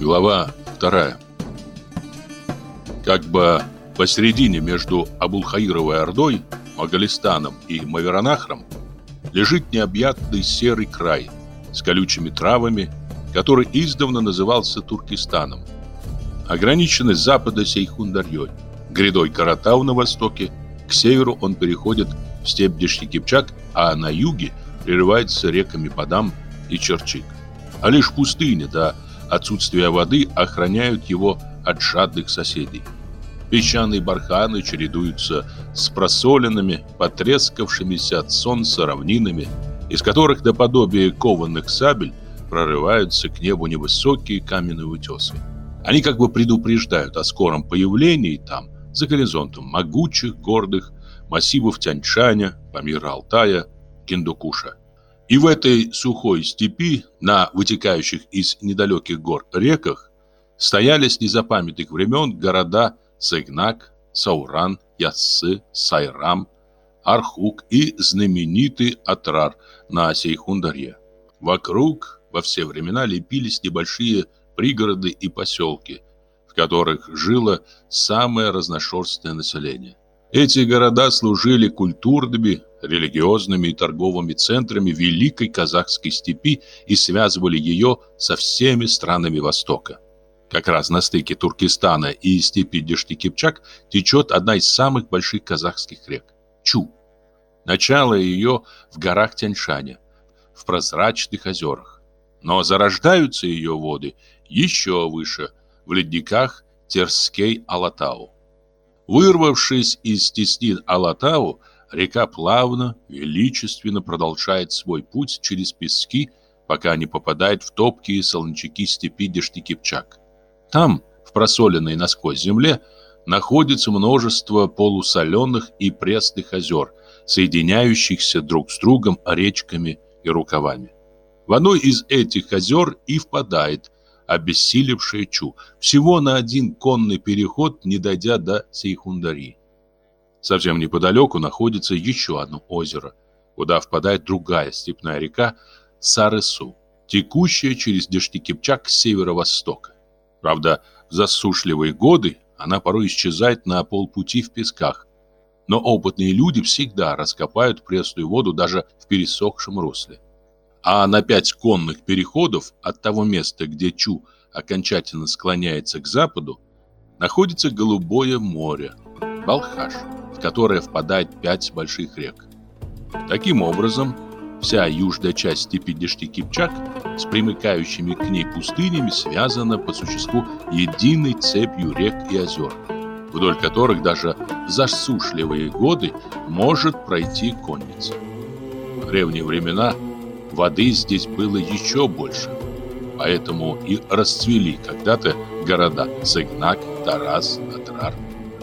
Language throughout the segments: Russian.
Глава вторая. Как бы посередине между Абулхаировой Ордой, Магалистаном и Маверанахром лежит необъятный серый край с колючими травами, который издавна назывался Туркестаном. Ограниченный с запада Сейхундарьей, грядой Каратау на востоке, к северу он переходит в степь Дешкипчак, а на юге прерывается реками Падам и Черчик. А лишь пустыня да отсутствие воды охраняют его от жадных соседей. Песчаные барханы чередуются с просоленными, потрескавшимися от солнца равнинами, из которых наподобие кованых сабель прорываются к небу невысокие каменные утесы. Они как бы предупреждают о скором появлении там, за горизонтом, могучих горных массивов Тяньшаня, Памира-Алтая, Киндукуша – и в этой сухой степи, на вытекающих из недалеких гор реках, стояли с незапамятных времен города Цыгнак, Сауран, Яссы, Сайрам, Архук и знаменитый Атрар на Сейхундаре. Вокруг во все времена лепились небольшие пригороды и поселки, в которых жило самое разношерстное население – эти города служили культурными, религиозными и торговыми центрами Великой Казахской степи и связывали ее со всеми странами Востока. Как раз на стыке Туркестана и степи Дешти-Кипчак течет одна из самых больших казахских рек – Чу. Начало ее в горах Тяньшаня, в прозрачных озерах. Но зарождаются ее воды еще выше, в ледниках Терской Алатау. Вырвавшись из теснин Алатау, река плавно, величественно продолжает свой путь через пески, пока не попадает в топкие солончаки степи Дештикипчак. Там, в просоленной насквозь земле, находится множество полусоленых и пресных озер, соединяющихся друг с другом речками и рукавами. В одно из этих озер и впадает обессилевшая Чу, всего на один конный переход, не дойдя до Сейхундари. Совсем неподалеку находится еще одно озеро, куда впадает другая степная река Сарысу, текущая через дешти Кипчак с северо-востока. Правда, в засушливые годы она порой исчезает на полпути в песках, но опытные люди всегда раскопают пресную воду даже в пересохшем русле а на пять конных переходов от того места, где Чу окончательно склоняется к западу, находится Голубое море, Балхаш, в которое впадает пять больших рек. Таким образом, вся южная часть степи Дешти-Кипчак с примыкающими к ней пустынями связана по существу единой цепью рек и озер, вдоль которых даже в засушливые годы может пройти конница. В древние времена – воды здесь было еще больше. Поэтому и расцвели когда-то города Цыгнак, Тарас, Атрар,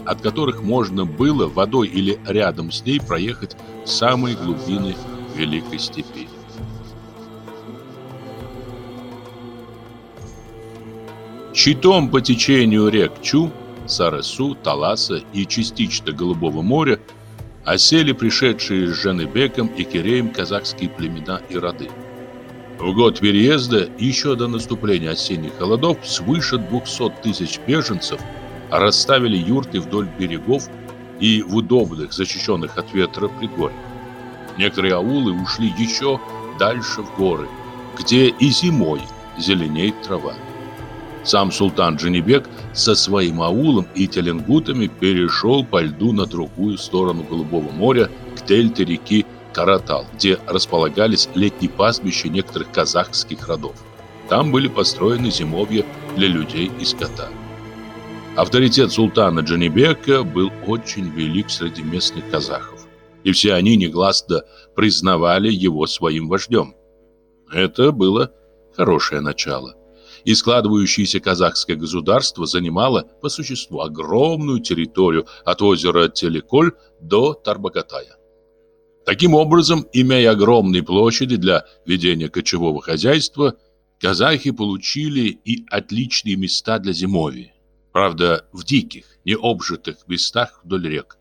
от которых можно было водой или рядом с ней проехать в самые глубины Великой степи. Читом по течению рек Чу, Сарасу, Таласа и частично Голубого моря осели пришедшие с жены Беком и Киреем казахские племена и роды. В год переезда, еще до наступления осенних холодов, свыше 200 тысяч беженцев расставили юрты вдоль берегов и в удобных, защищенных от ветра предгорьях. Некоторые аулы ушли еще дальше в горы, где и зимой зеленеет трава. Сам султан Джанибек со своим аулом и теленгутами перешел по льду на другую сторону Голубого моря к дельте реки Каратал, где располагались летние пастбища некоторых казахских родов. Там были построены зимовья для людей и скота. Авторитет султана Джанибека был очень велик среди местных казахов, и все они негласно признавали его своим вождем. Это было хорошее начало – и складывающееся казахское государство занимало по существу огромную территорию от озера Телеколь до Тарбагатая. Таким образом, имея огромные площади для ведения кочевого хозяйства, казахи получили и отличные места для зимовий. Правда, в диких, необжитых местах вдоль рек.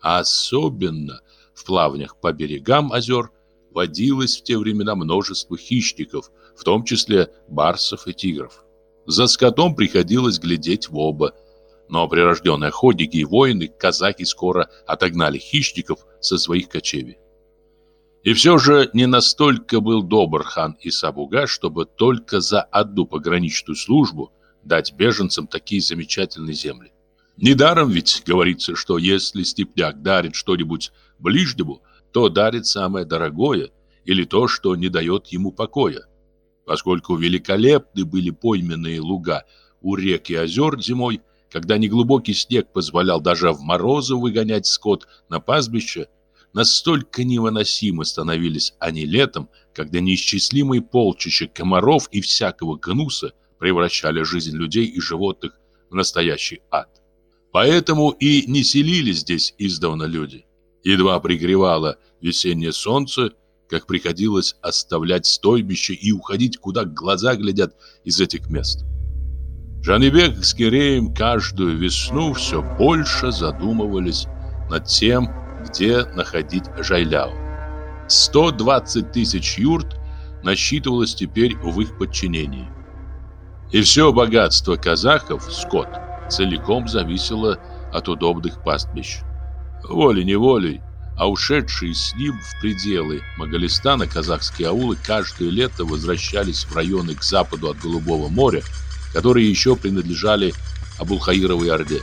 А особенно в плавнях по берегам озер водилось в те времена множество хищников – в том числе барсов и тигров. За скотом приходилось глядеть в оба. Но прирожденные охотники и воины казаки скоро отогнали хищников со своих кочевий. И все же не настолько был добр хан Исабуга, чтобы только за одну пограничную службу дать беженцам такие замечательные земли. Недаром ведь говорится, что если степняк дарит что-нибудь ближнему, то дарит самое дорогое или то, что не дает ему покоя поскольку великолепны были пойменные луга у рек и озер зимой, когда неглубокий снег позволял даже в морозы выгонять скот на пастбище, настолько невыносимо становились они летом, когда неисчислимые полчища комаров и всякого гнуса превращали жизнь людей и животных в настоящий ад. Поэтому и не селились здесь издавна люди. Едва пригревало весеннее солнце, как приходилось оставлять стойбище и уходить, куда глаза глядят из этих мест. Жанебек с Киреем каждую весну все больше задумывались над тем, где находить Жайляу. 120 тысяч юрт насчитывалось теперь в их подчинении. И все богатство казахов, скот, целиком зависело от удобных пастбищ. Волей-неволей а ушедшие с ним в пределы Магалистана казахские аулы каждое лето возвращались в районы к западу от Голубого моря, которые еще принадлежали Абулхаировой Орде.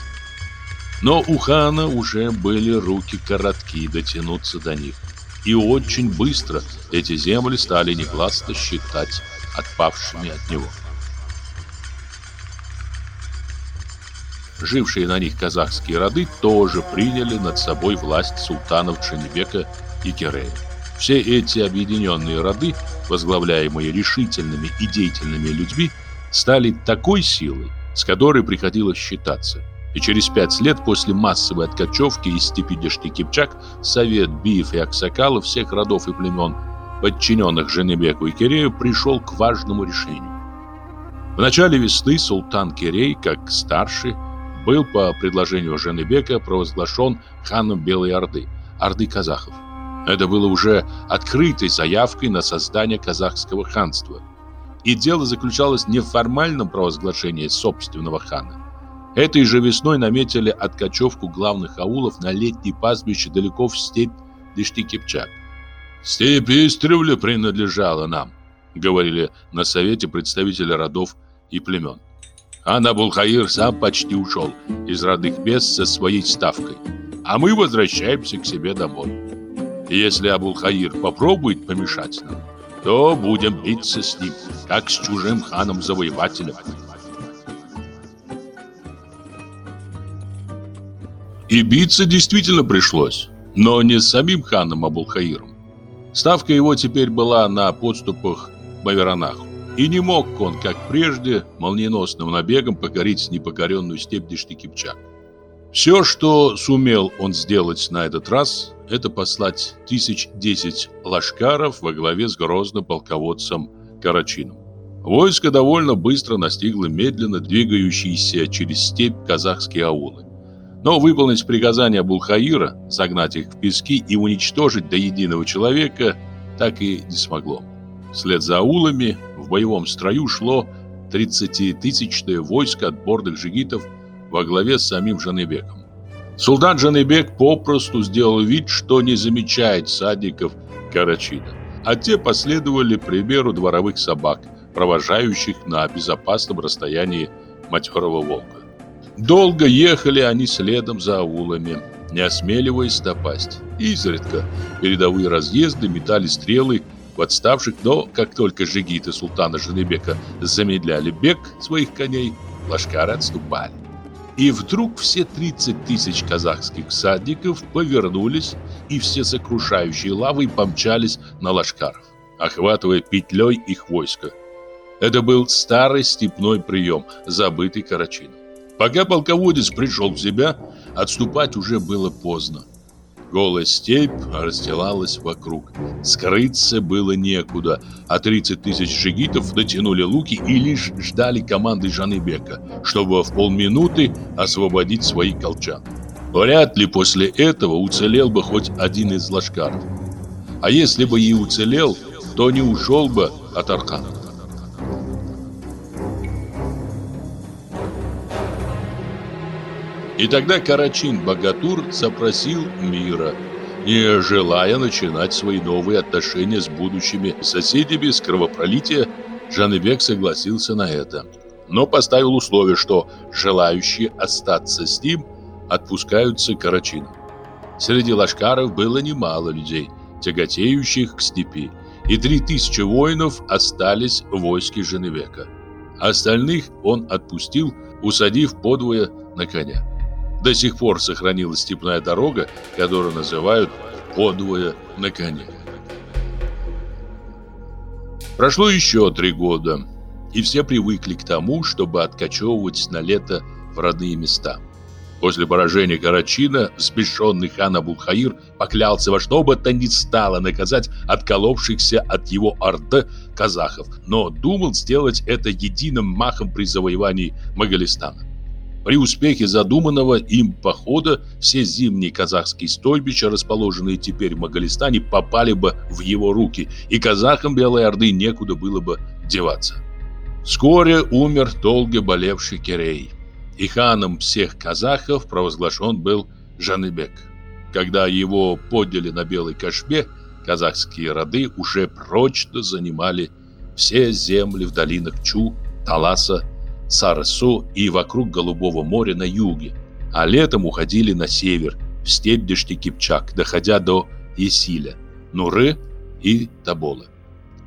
Но у хана уже были руки коротки дотянуться до них. И очень быстро эти земли стали негласно считать отпавшими от него. жившие на них казахские роды тоже приняли над собой власть султанов Ченебека и Керея. Все эти объединенные роды, возглавляемые решительными и деятельными людьми, стали такой силой, с которой приходилось считаться. И через пять лет после массовой откачевки из степи Дешти-Кипчак совет Биев и аксакалов всех родов и племен, подчиненных Женебеку и Кирею, пришел к важному решению. В начале весны султан Кирей, как старший, был по предложению жены Бека провозглашен ханом Белой Орды, Орды казахов. Это было уже открытой заявкой на создание казахского ханства. И дело заключалось не в формальном провозглашении собственного хана. Этой же весной наметили откачевку главных аулов на летние пастбища далеко в степь Дыштикипчак. «Степь Истревля принадлежала нам», — говорили на совете представители родов и племен а Набулхаир сам почти ушел из родных мест со своей ставкой. А мы возвращаемся к себе домой. И если Абулхаир попробует помешать нам, то будем биться с ним, как с чужим ханом-завоевателем. И биться действительно пришлось, но не с самим ханом Абулхаиром. Ставка его теперь была на подступах к Баверанаху. И не мог он, как прежде, молниеносным набегом покорить непокоренную степь Дишты Все, что сумел он сделать на этот раз, это послать тысяч десять лашкаров во главе с грозным полководцем Карачином. Войско довольно быстро настигло медленно двигающиеся через степь казахские аулы. Но выполнить приказание Булхаира, загнать их в пески и уничтожить до единого человека, так и не смогло. Вслед за аулами в боевом строю шло 30-тысячное войско отборных жигитов во главе с самим Жанебеком. Султан Жанебек попросту сделал вид, что не замечает садников Карачина, а те последовали примеру дворовых собак, провожающих на безопасном расстоянии матерого волка. Долго ехали они следом за аулами, не осмеливаясь напасть. Изредка передовые разъезды метали стрелы подставших, но как только жигиты султана Женебека замедляли бег своих коней, лошкары отступали. И вдруг все 30 тысяч казахских всадников повернулись, и все сокрушающие лавы помчались на лошкаров, охватывая петлей их войско. Это был старый степной прием, забытый Карачином. Пока полководец пришел в себя, отступать уже было поздно. Голая степь расстилалась вокруг. Скрыться было некуда, а 30 тысяч джигитов натянули луки и лишь ждали команды Жаныбека, чтобы в полминуты освободить свои колчан. Вряд ли после этого уцелел бы хоть один из лошкаров. А если бы и уцелел, то не ушел бы от Аркана. И тогда Карачин-богатур запросил мира, не желая начинать свои новые отношения с будущими соседями с кровопролития, Жанебек согласился на это. Но поставил условие, что желающие остаться с ним отпускаются Карачину. Среди лашкаров было немало людей, тяготеющих к степи, и три тысячи воинов остались в войске Женевека. Остальных он отпустил, усадив подвое на коня. До сих пор сохранилась степная дорога, которую называют «подвое на коне». Прошло еще три года, и все привыкли к тому, чтобы откачевывать на лето в родные места. После поражения Карачина сбешенный хан Абулхаир поклялся во что бы то ни стало наказать отколовшихся от его орды казахов, но думал сделать это единым махом при завоевании Магалистана. При успехе задуманного им похода все зимние казахские стойбища, расположенные теперь в Магалистане, попали бы в его руки, и казахам Белой Орды некуда было бы деваться. Вскоре умер долго болевший Керей, и ханом всех казахов провозглашен был Жаныбек. Когда его подняли на Белой Кашбе, казахские роды уже прочно занимали все земли в долинах Чу, Таласа Сарсо и вокруг Голубого моря на юге, а летом уходили на север, в степь Дештикипчак, доходя до Исиля, Нуры и Таболы.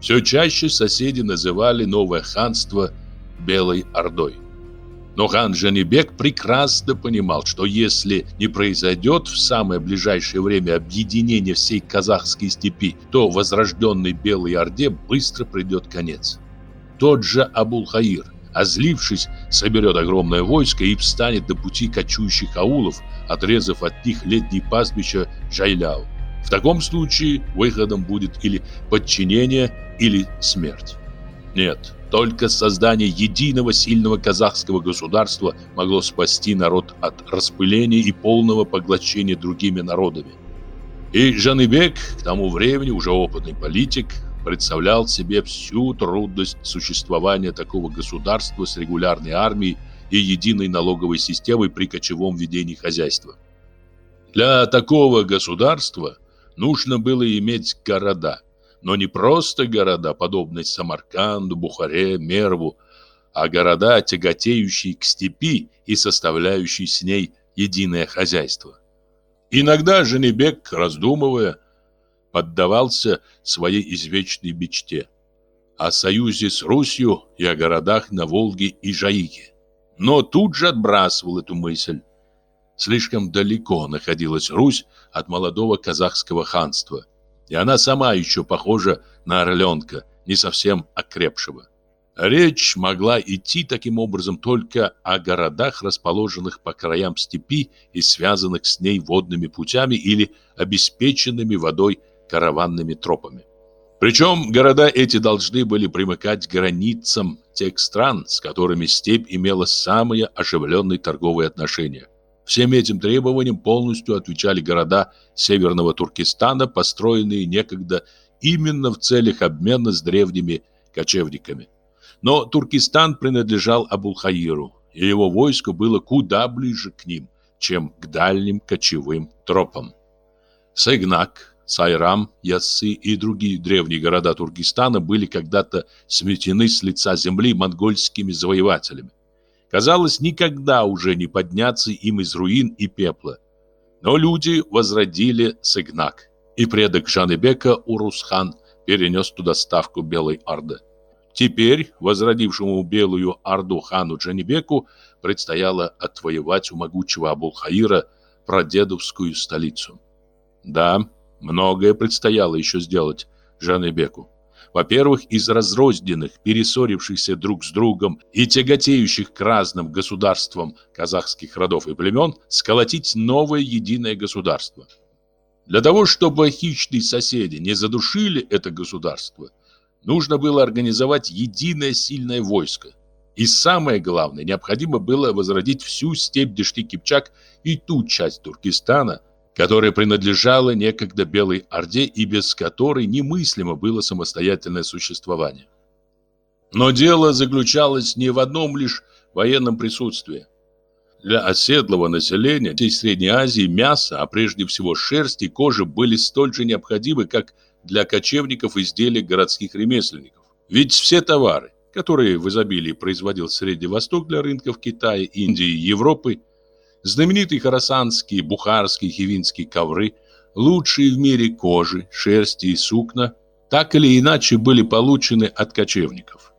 Все чаще соседи называли новое ханство Белой Ордой. Но хан Жанибек прекрасно понимал, что если не произойдет в самое ближайшее время объединение всей казахской степи, то возрожденной Белой Орде быстро придет конец. Тот же Абулхаир. – а Озлившись, соберет огромное войско и встанет до пути кочующих аулов, отрезав от них летние пастбища Джайляу. В таком случае выходом будет или подчинение, или смерть. Нет, только создание единого сильного казахского государства могло спасти народ от распыления и полного поглощения другими народами. И Жаныбек, к тому времени уже опытный политик, представлял себе всю трудность существования такого государства с регулярной армией и единой налоговой системой при кочевом ведении хозяйства. Для такого государства нужно было иметь города, но не просто города, подобные Самарканду, Бухаре, Мерву, а города, тяготеющие к степи и составляющие с ней единое хозяйство. Иногда Женебек, раздумывая, поддавался своей извечной мечте о союзе с Русью и о городах на Волге и Жаике. Но тут же отбрасывал эту мысль. Слишком далеко находилась Русь от молодого казахского ханства, и она сама еще похожа на орленка, не совсем окрепшего. Речь могла идти таким образом только о городах, расположенных по краям степи и связанных с ней водными путями или обеспеченными водой караванными тропами. Причем города эти должны были примыкать к границам тех стран, с которыми степь имела самые оживленные торговые отношения. Всем этим требованиям полностью отвечали города Северного Туркестана, построенные некогда именно в целях обмена с древними кочевниками. Но Туркестан принадлежал Абулхаиру, и его войско было куда ближе к ним, чем к дальним кочевым тропам. Сайгнак, Сайрам, Яссы и другие древние города Туркестана были когда-то сметены с лица земли монгольскими завоевателями. Казалось, никогда уже не подняться им из руин и пепла. Но люди возродили Сыгнак, и предок Жанебека Урусхан перенес туда ставку Белой Орды. Теперь возродившему Белую Орду хану Джанибеку предстояло отвоевать у могучего Абулхаира прадедовскую столицу. Да, Многое предстояло еще сделать Жанне Беку. Во-первых, из разрозненных, перессорившихся друг с другом и тяготеющих к разным государствам казахских родов и племен сколотить новое единое государство. Для того, чтобы хищные соседи не задушили это государство, нужно было организовать единое сильное войско. И самое главное, необходимо было возродить всю степь Дешти-Кипчак и ту часть Туркестана, которая принадлежала некогда Белой Орде и без которой немыслимо было самостоятельное существование. Но дело заключалось не в одном лишь военном присутствии. Для оседлого населения всей Средней Азии мясо, а прежде всего шерсть и кожа были столь же необходимы, как для кочевников изделий городских ремесленников. Ведь все товары, которые в изобилии производил Средний Восток для рынков Китая, Индии и Европы, Знаменитые хорасанские, бухарские, хивинские ковры, лучшие в мире кожи, шерсти и сукна, так или иначе были получены от кочевников.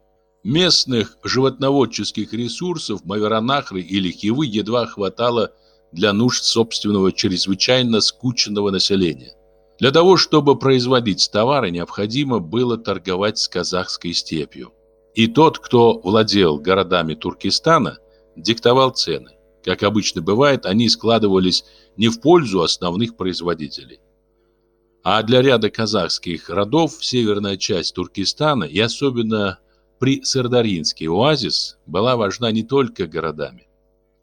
Местных животноводческих ресурсов Маверонахры или Хивы едва хватало для нужд собственного чрезвычайно скученного населения. Для того, чтобы производить товары, необходимо было торговать с казахской степью. И тот, кто владел городами Туркестана, диктовал цены. Как обычно бывает, они складывались не в пользу основных производителей. А для ряда казахских родов северная часть Туркестана и особенно при Сардаринский оазис была важна не только городами.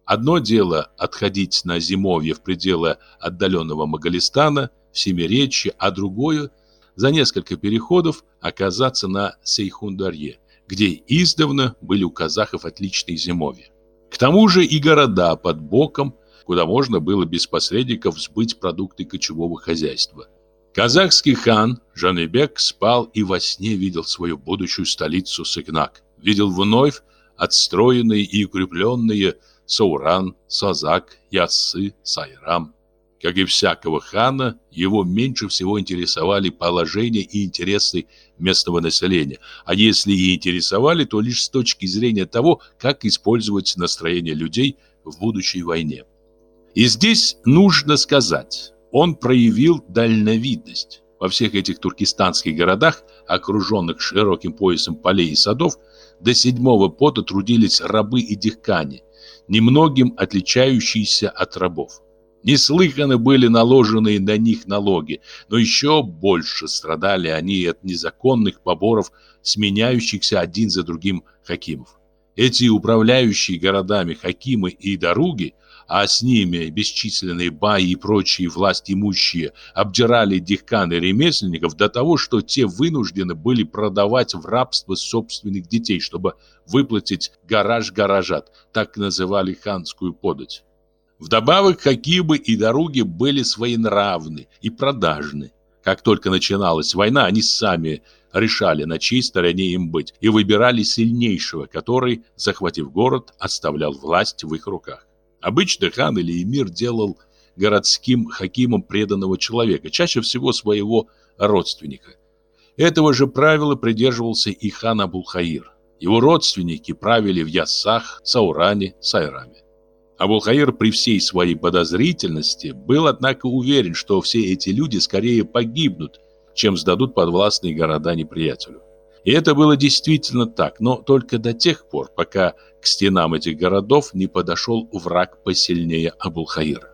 Одно дело отходить на зимовье в пределы отдаленного Магалистана, в Семиречье, а другое – за несколько переходов оказаться на Сейхундарье, где издавна были у казахов отличные зимовья. К тому же и города под боком, куда можно было без посредников сбыть продукты кочевого хозяйства. Казахский хан Жанебек спал и во сне видел свою будущую столицу Сыгнак. Видел вновь отстроенные и укрепленные Сауран, Сазак, Яссы, Сайрам. Как и всякого хана, его меньше всего интересовали положение и интересы местного населения, а если и интересовали, то лишь с точки зрения того, как использовать настроение людей в будущей войне. И здесь нужно сказать, он проявил дальновидность. Во всех этих туркестанских городах, окруженных широким поясом полей и садов, до седьмого пота трудились рабы и дихкани, немногим отличающиеся от рабов. Неслыханно были наложены на них налоги, но еще больше страдали они от незаконных поборов, сменяющихся один за другим хакимов. Эти управляющие городами хакимы и дороги, а с ними бесчисленные баи и прочие власть имущие, обдирали дихканы ремесленников до того, что те вынуждены были продавать в рабство собственных детей, чтобы выплатить гараж-гаражат, так называли ханскую подать. Вдобавок, какие бы и дороги были своенравны и продажны. Как только начиналась война, они сами решали, на чьей стороне им быть, и выбирали сильнейшего, который, захватив город, оставлял власть в их руках. Обычно хан или эмир делал городским хакимом преданного человека, чаще всего своего родственника. Этого же правила придерживался и хан Абулхаир. Его родственники правили в Яссах, Сауране, Сайраме. Абулхаир при всей своей подозрительности был, однако, уверен, что все эти люди скорее погибнут, чем сдадут подвластные города неприятелю. И это было действительно так, но только до тех пор, пока к стенам этих городов не подошел враг посильнее Абулхаира.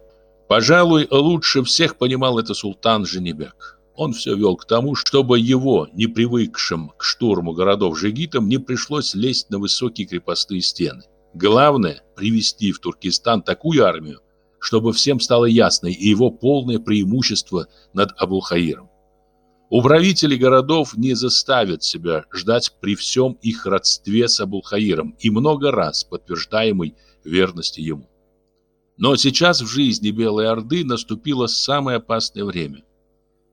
Пожалуй, лучше всех понимал это султан Женебек. Он все вел к тому, чтобы его, не привыкшим к штурму городов жигитам, не пришлось лезть на высокие крепостные стены. Главное – привести в Туркестан такую армию, чтобы всем стало ясно и его полное преимущество над Абулхаиром. Управители городов не заставят себя ждать при всем их родстве с Абулхаиром и много раз подтверждаемой верности ему. Но сейчас в жизни Белой Орды наступило самое опасное время.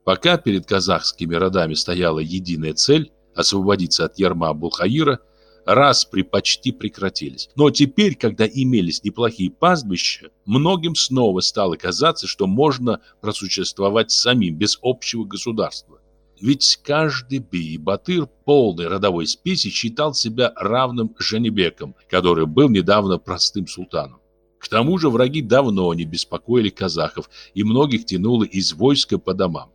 Пока перед казахскими родами стояла единая цель – освободиться от ярма Абулхаира – распри почти прекратились. Но теперь, когда имелись неплохие пастбища, многим снова стало казаться, что можно просуществовать самим, без общего государства. Ведь каждый бей-батыр полной родовой спеси считал себя равным Женебеком, который был недавно простым султаном. К тому же враги давно не беспокоили казахов, и многих тянуло из войска по домам.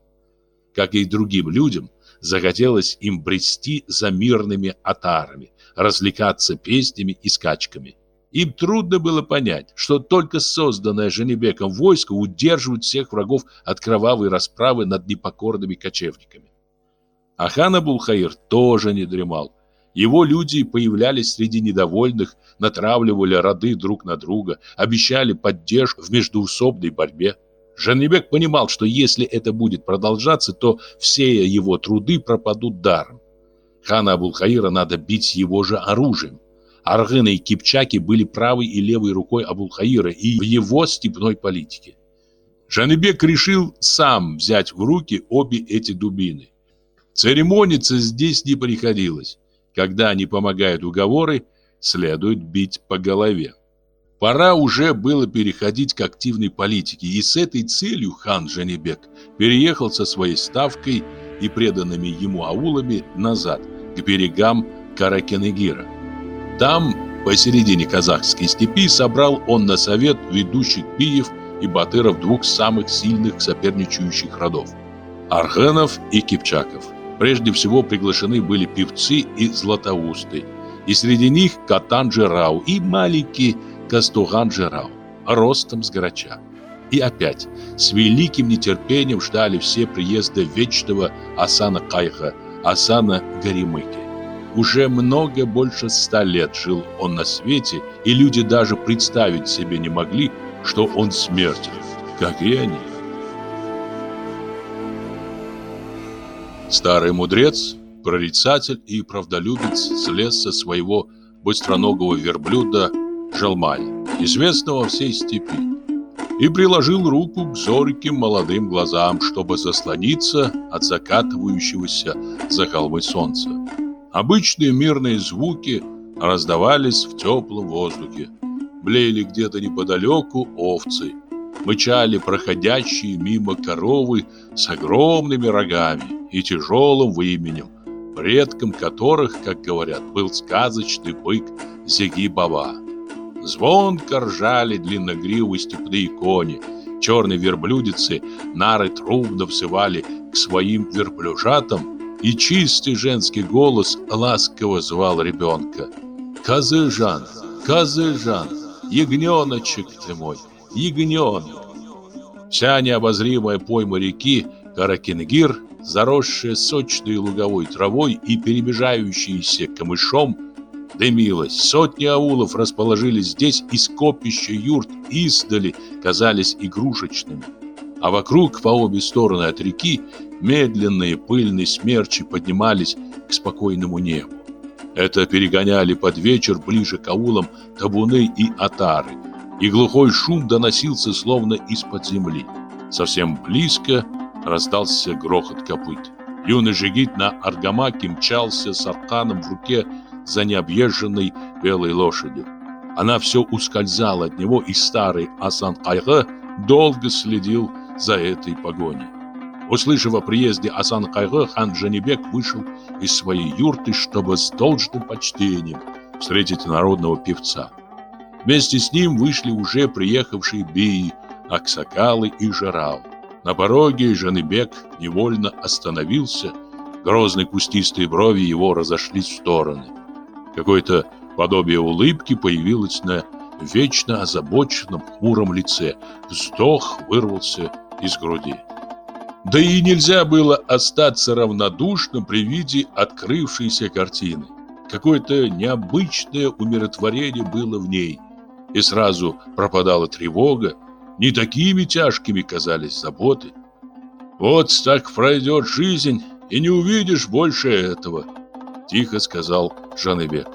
Как и другим людям, захотелось им брести за мирными атарами, развлекаться песнями и скачками. Им трудно было понять, что только созданное Женебеком войско удерживает всех врагов от кровавой расправы над непокорными кочевниками. А хан Абулхаир тоже не дремал. Его люди появлялись среди недовольных, натравливали роды друг на друга, обещали поддержку в междуусобной борьбе. Жаннебек понимал, что если это будет продолжаться, то все его труды пропадут даром. Хана Абулхаира надо бить его же оружием. Аргыны и Кипчаки были правой и левой рукой Абулхаира и в его степной политике. Жанебек решил сам взять в руки обе эти дубины. Церемониться здесь не приходилось. Когда они помогают уговоры, следует бить по голове. Пора уже было переходить к активной политике, и с этой целью хан Жанебек переехал со своей ставкой и преданными ему аулами назад – к берегам Каракенегира. Там, посередине казахской степи, собрал он на совет ведущих пиев и батыров двух самых сильных соперничающих родов – Архенов и Кипчаков. Прежде всего приглашены были певцы и златоусты, и среди них Катан Джерау и маленький Кастуган Джерау, ростом с горача. И опять с великим нетерпением ждали все приезда вечного Асана Кайха – Асана Горемыки. Уже много больше ста лет жил он на свете, и люди даже представить себе не могли, что он смертен, как и они. Старый мудрец, прорицатель и правдолюбец слез со своего быстроногого верблюда Жалмай, известного всей степи и приложил руку к зорким молодым глазам, чтобы заслониться от закатывающегося за холмы солнца. Обычные мирные звуки раздавались в теплом воздухе. Блеяли где-то неподалеку овцы, мычали проходящие мимо коровы с огромными рогами и тяжелым выменем, предком которых, как говорят, был сказочный бык Зиги-Баба. Звонко ржали длинногривые степные кони. Черные верблюдицы нары трубно всывали к своим верблюжатам, и чистый женский голос ласково звал ребенка. «Козыжан! Козыжан! Ягненочек ты мой! Ягненок!» Вся необозримая пойма реки Каракенгир, заросшая сочной луговой травой и перемежающейся камышом, дымилось. Сотни аулов расположились здесь, и скопища юрт издали казались игрушечными. А вокруг, по обе стороны от реки, медленные пыльные смерчи поднимались к спокойному небу. Это перегоняли под вечер ближе к аулам табуны и отары, и глухой шум доносился словно из-под земли. Совсем близко раздался грохот копыт. Юный жигит на аргамаке мчался с арканом в руке за необъезженной белой лошадью. Она все ускользала от него, и старый Асан Кайга долго следил за этой погоней. Услышав о приезде Асан Кайга, хан Джанибек вышел из своей юрты, чтобы с должным почтением встретить народного певца. Вместе с ним вышли уже приехавшие Бии, Аксакалы и Жарау. На пороге Жаныбек невольно остановился, грозные кустистые брови его разошлись в стороны. Какое-то подобие улыбки появилось на вечно озабоченном хмуром лице. Вздох вырвался из груди. Да и нельзя было остаться равнодушным при виде открывшейся картины. Какое-то необычное умиротворение было в ней. И сразу пропадала тревога. Не такими тяжкими казались заботы. Вот так пройдет жизнь, и не увидишь больше этого, — тихо сказал Жаневек.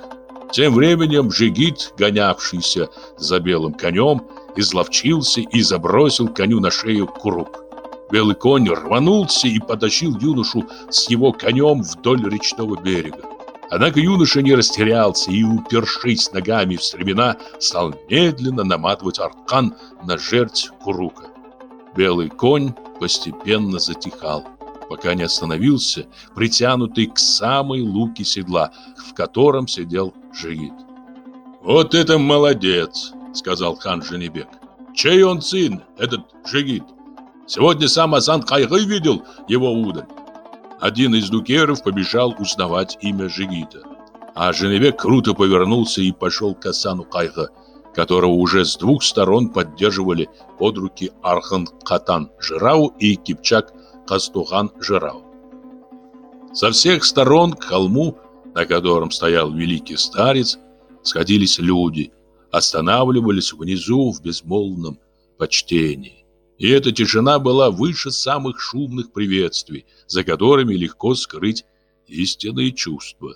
Тем временем Жигит, гонявшийся за белым конем, изловчился и забросил коню на шею круг. Белый конь рванулся и потащил юношу с его конем вдоль речного берега. Однако юноша не растерялся и, упершись ногами в стремена, стал медленно наматывать аркан на жерть курука. Белый конь постепенно затихал пока не остановился, притянутый к самой луке седла, в котором сидел жигит. «Вот это молодец!» — сказал хан Женебек. «Чей он сын, этот жигит? Сегодня сам Асан Кайгы видел его удаль». Один из дукеров побежал узнавать имя жигита. А Женебек круто повернулся и пошел к Асану Кайга, которого уже с двух сторон поддерживали под руки Архан Катан Жирау и Кипчак Кастухан Жирау. Со всех сторон к холму, на котором стоял великий старец, сходились люди, останавливались внизу в безмолвном почтении. И эта тишина была выше самых шумных приветствий, за которыми легко скрыть истинные чувства.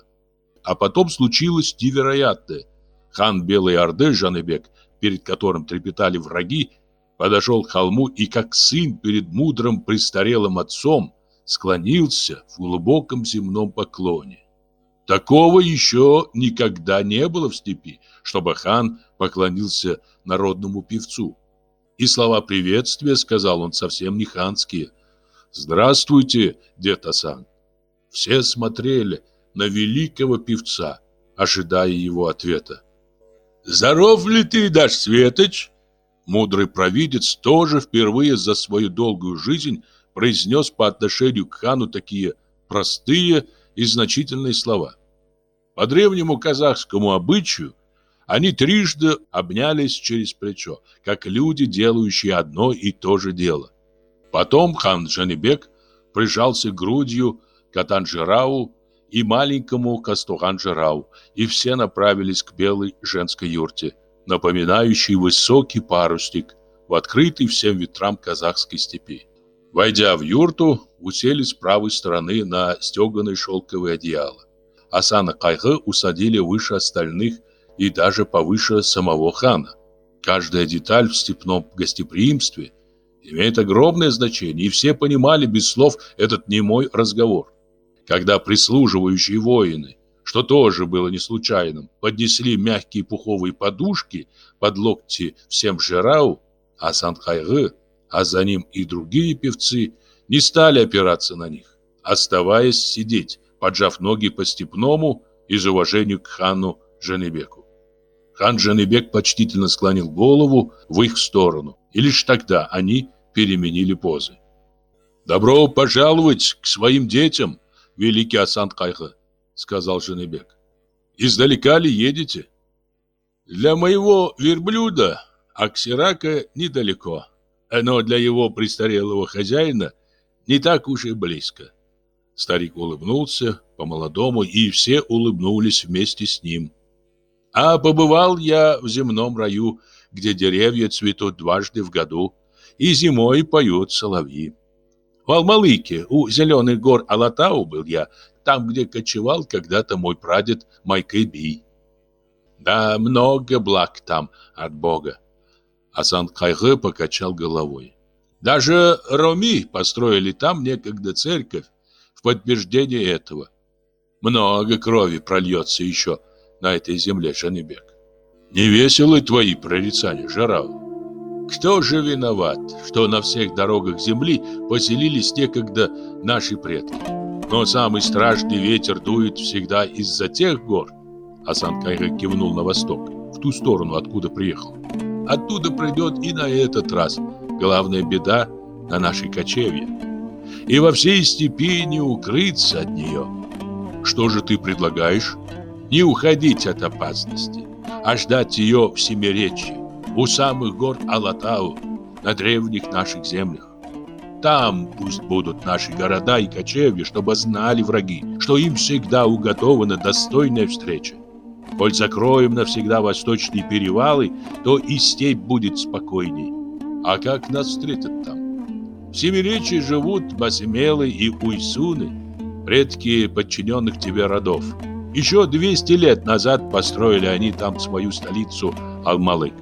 А потом случилось невероятное. Хан Белой Орды Жанебек, перед которым трепетали враги, подошел к холму и, как сын перед мудрым престарелым отцом, склонился в глубоком земном поклоне. Такого еще никогда не было в степи, чтобы хан поклонился народному певцу. И слова приветствия сказал он совсем не ханские. «Здравствуйте, дед Асан!» Все смотрели на великого певца, ожидая его ответа. «Здоров ли ты, Даш Светоч?» Мудрый провидец тоже впервые за свою долгую жизнь произнес по отношению к хану такие простые и значительные слова. По древнему казахскому обычаю они трижды обнялись через плечо, как люди, делающие одно и то же дело. Потом хан Джанибек прижался грудью к Атанжирау и маленькому Кастухан-Жирау, и все направились к белой женской юрте – напоминающий высокий парусник в открытый всем ветрам казахской степи. Войдя в юрту, усели с правой стороны на стеганое шелковое одеяло. Асана Кайхы усадили выше остальных и даже повыше самого хана. Каждая деталь в степном гостеприимстве имеет огромное значение, и все понимали без слов этот немой разговор. Когда прислуживающие воины – что тоже было не случайным, поднесли мягкие пуховые подушки под локти всем Жирау, а Сан-Хайры, а за ним и другие певцы, не стали опираться на них, оставаясь сидеть, поджав ноги по-степному из уважения к хану Женебеку. Хан Женебек почтительно склонил голову в их сторону, и лишь тогда они переменили позы. «Добро пожаловать к своим детям, великий Асан Кайха!» — сказал Женебек. «Издалека ли едете?» «Для моего верблюда Аксирака недалеко, но для его престарелого хозяина не так уж и близко». Старик улыбнулся по-молодому, и все улыбнулись вместе с ним. «А побывал я в земном раю, где деревья цветут дважды в году, и зимой поют соловьи. В Алмалыке, у зеленых гор Алатау был я, там, где кочевал когда-то мой прадед Майкэби. Да, много благ там от Бога. Асан Кайгы покачал головой. Даже Роми построили там некогда церковь в подтверждение этого. Много крови прольется еще на этой земле, Шанебек. Невеселы твои прорицания, Жарау. Кто же виноват, что на всех дорогах земли поселились некогда наши предки? Но самый страшный ветер дует всегда из-за тех гор. Асан Кайра кивнул на восток, в ту сторону, откуда приехал. Оттуда придет и на этот раз. Главная беда на нашей кочевье. И во всей степи не укрыться от нее. Что же ты предлагаешь? Не уходить от опасности, а ждать ее в семиречии у самых гор Алатау, на древних наших землях. Там пусть будут наши города и кочевья, чтобы знали враги, что им всегда уготована достойная встреча. Коль закроем навсегда восточные перевалы, то и степь будет спокойней. А как нас встретят там? В Семиречии живут басемелы и уйсуны, предки подчиненных тебе родов. Еще 200 лет назад построили они там свою столицу Алмалык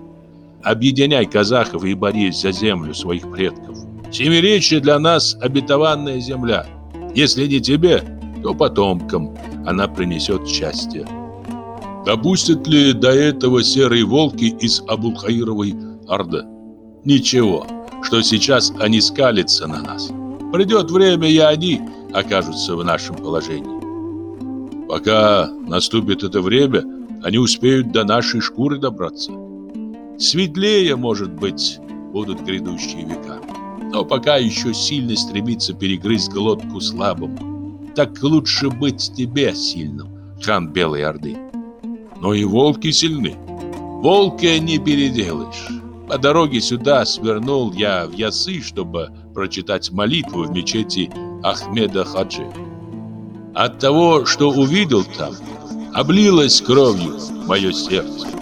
объединяй казахов и борись за землю своих предков. Семиречье для нас обетованная земля. Если не тебе, то потомкам она принесет счастье. Допустят ли до этого серые волки из Абулхаировой Орды? Ничего, что сейчас они скалятся на нас. Придет время, и они окажутся в нашем положении. Пока наступит это время, они успеют до нашей шкуры добраться светлее, может быть, будут грядущие века. Но пока еще сильно стремится перегрызть глотку слабому. Так лучше быть тебе сильным, хан Белой Орды. Но и волки сильны. Волки не переделаешь. По дороге сюда свернул я в Ясы, чтобы прочитать молитву в мечети Ахмеда Хаджи. От того, что увидел там, облилось кровью мое сердце.